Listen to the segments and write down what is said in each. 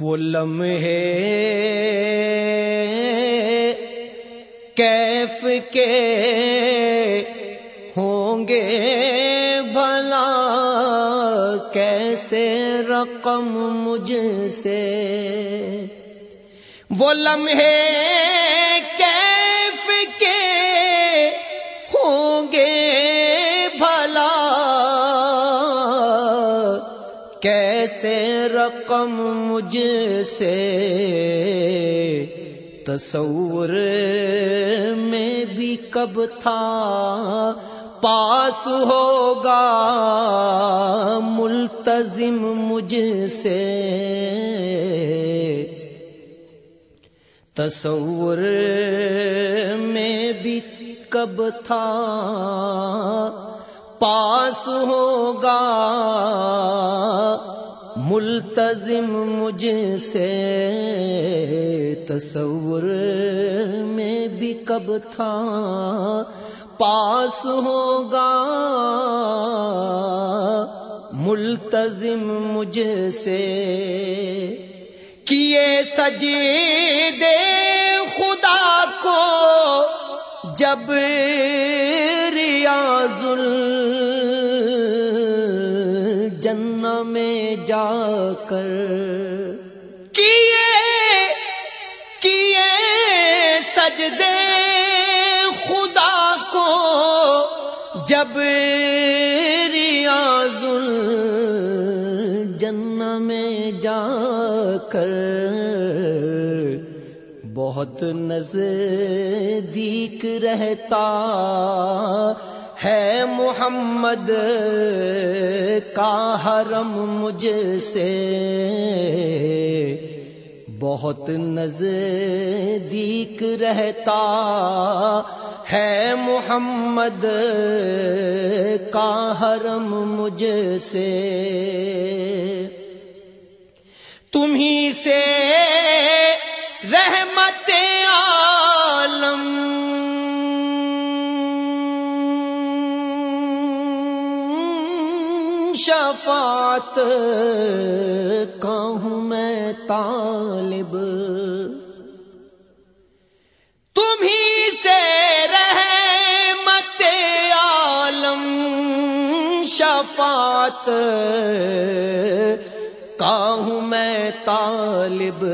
وہ لمحے کیف کے ہوں گے بھلا؟ کیسے رقم مجھ سے؟ وہ لمحے کیف کے کیسے رقم مجھ سے تصور میں بھی کب تھا پاس ہوگا ملتظم مجھ سے تصور میں بھی کب تھا پاس ہوگا ملتظم مجھ سے تصور میں بھی کب تھا؟ پاس ہوگا۔ ملتظم مجھ سے کیے سجے دے خدا کو جب ریاض جن میں جا کر کیے کیے سجدے خدا کو جب ریاض جن میں جا کر بہت نزدیک رہتا ہے محمد کا حرم مجھ سے بہت نزدیک رہتا ہے محمد کا حرم مجھ سے تمہیں سے شفاعت کہوں میں طالب؟ تمہیں سے رحمت عالم شفاعت کہوں میں طالب؟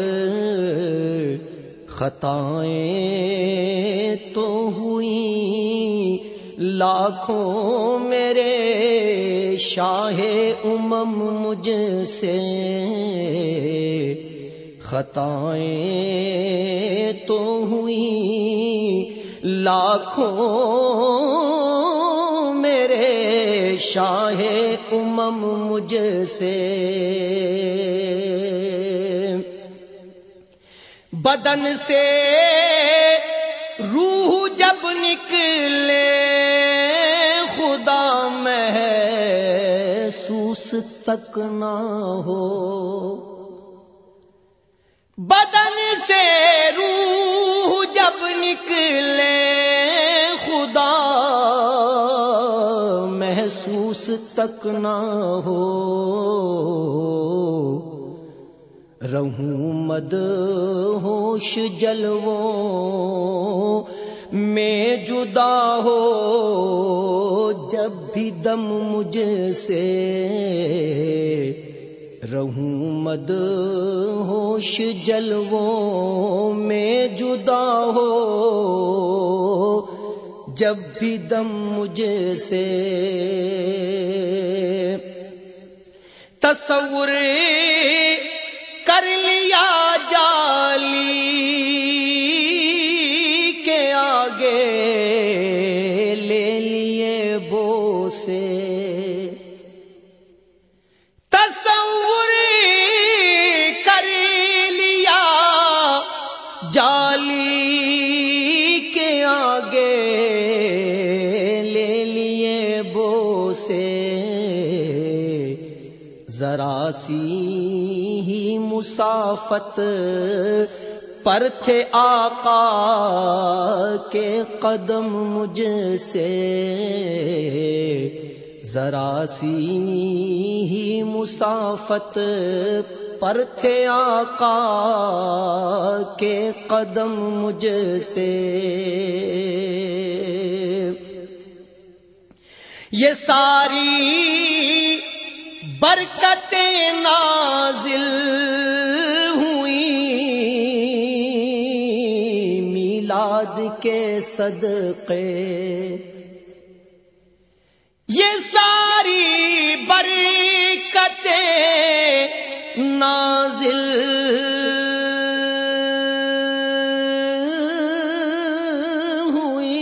خطائیں تو ہوئی لاکھوں میرے شاہ امم مجھ سے خطائیں تو ہوئی لاکھوں میرے شاہ امم مجھ سے بدن سے روح جب نکلے محسوس تک نہ ہو۔ بدن سے روح جب نکلے، خدا محسوس تک نہ ہو۔ رہوں مد ہوش، جلووں میں جدا ہو، جب بھی دم مجھ سے رہوں مد ہوش جلووں میں جدا ہو، جب بھی دم مجھ سے تصور کر لیا جالی۔ آگے لے لیے بو سے تصور کر لیا، جالی کے آگے لے لیے بو سے ذرا سی ہی مسافت پر تھے آقا کے قدم مجھ سے۔ ذرا سی ہی مسافت پر تھے آقا کے قدم مجھ سے۔ یہ ساری برکتیں نازل میلاد کے صدقے۔ یہ ساری برکتیں نازل۔ ہوئی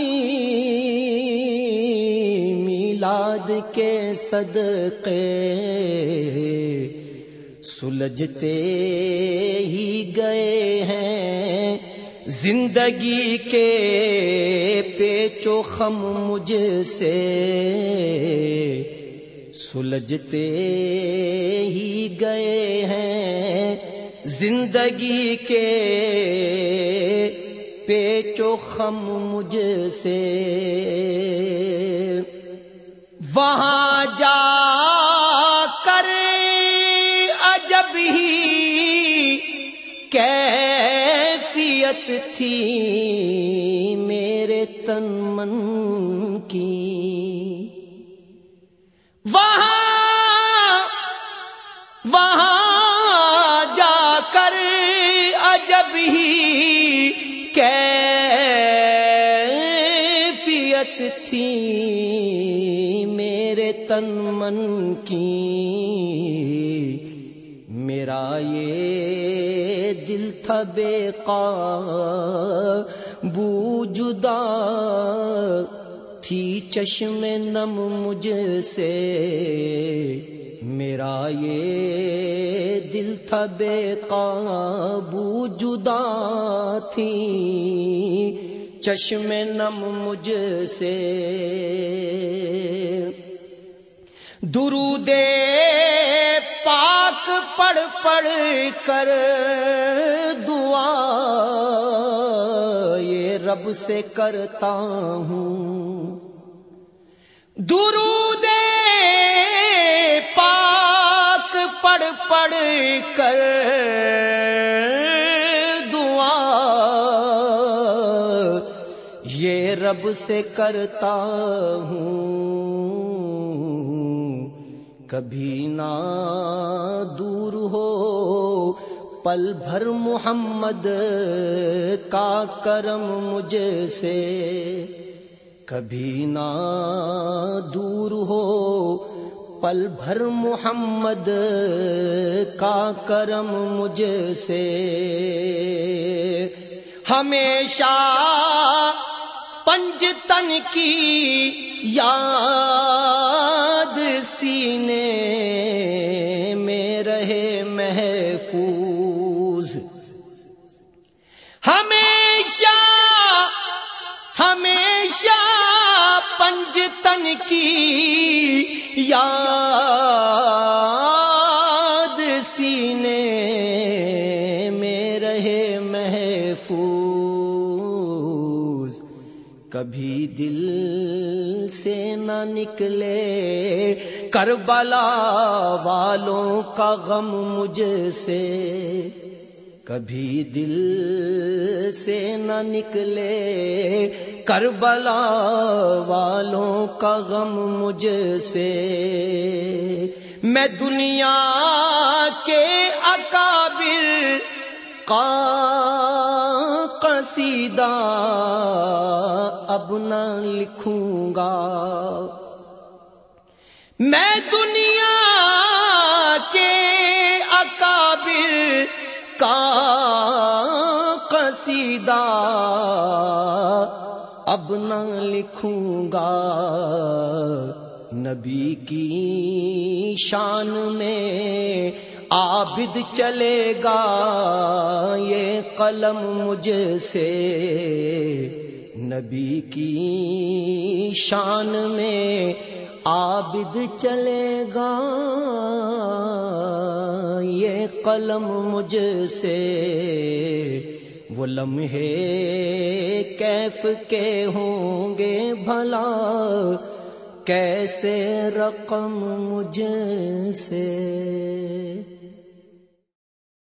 میلاد کے صدقے۔ سلجھتے ہی گئے ہیں۔ زندگی کے پیچو خم مجھ سے سلجھتے ہی گئے ہیں زندگی کے پیچو خم مجھ سے۔ وہاں جا کیفیت تھی میرے تن من کی۔ وہاں وہاں جا کر عجب ہی کیفیت تھی میرے تن من کی۔ تھا بے قابو جدا تھی چشم نم مجھ سے۔ میرا یہ دل تھا بے قابو جدا تھی چشم نم مجھ سے۔ درود پاک پڑھ پڑھ کر دعا یہ رب سے کرتا ہوں۔ درود پاک پڑھ پڑھ کر دعا یہ رب سے کرتا ہوں۔ کبھی نہ دور ہو۔ پل بھر محمد کا کرم مجھ سے۔ کبھی نہ دور ہو۔ پل بھر محمد کا کرم مجھ سے۔ ہمیشہ پنج تن کی یاد پنج تن کی یاد سینے میں رہے محفوظ۔ کبھی دل سے نہ نکلے کربلا والوں کا غم مجھ سے۔ کبھی دل سے نہ نکلے کربلا والوں کا غم مجھ سے۔ میں دنیا کے اکابر کا قصیدہ اب نہ لکھوں گا۔ میں دنیا کا قصیدہ اب نہ لکھوں گا نبی کی شان میں عابد چلے گا یہ قلم مجھ سے نبی کی شان میں عابد چلے گا قلم مجھ سے وہ لمحے کیف کے ہوں گے بھلا؟ کیسے رقم مجھ سے؟